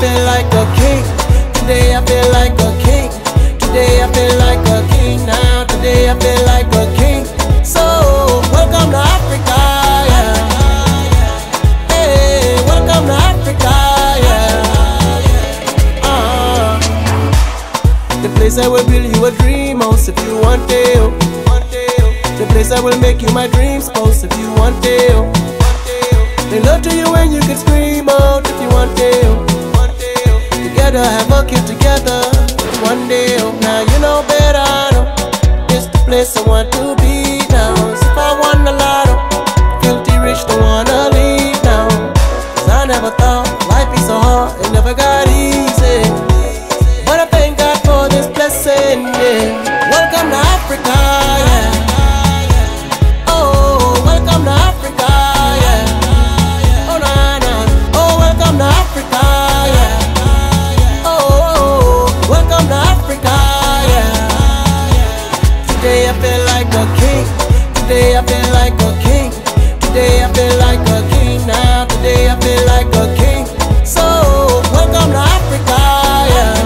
feel like a king. Today I feel like a king. Today I feel like a king now. Today I feel like a king. So, welcome to Africa. Yeah. Hey, welcome to Africa. Yeah. Uh. The place I will build you a dream house if you want it. The place I will make you my dreams house if you want it. They love to you when you can scream. Together, have a kid together. One day, oh, now you know better. No. It's the place I want to be now. So if I won a lotto, filthy rich, don't wanna leave now. Cause I never thought life be so hard, it never got easy. But I thank God for this blessing, yeah. King. Today I feel like a king. Today I feel like a king now. Today I feel like a king. So, welcome to Africa, yeah.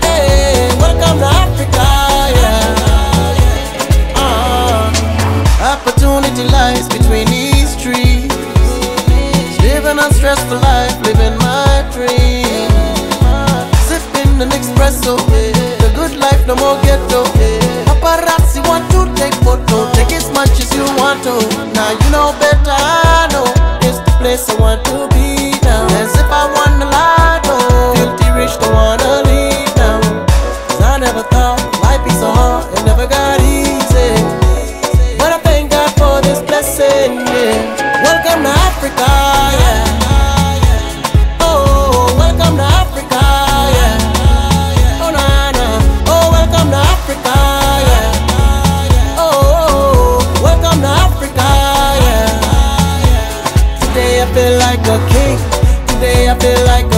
Hey, welcome to Africa, yeah. Uh, opportunity lies between these trees. Living a stressful life, living my dream. Sipping an espresso, the good life, no more ghetto. As if I won the rich, don't wanna leave now. Cause I never thought life be so hard, it never got easy. But I thank God for this blessing, yeah. Welcome to Africa, yeah. Feel like a king. Today I feel like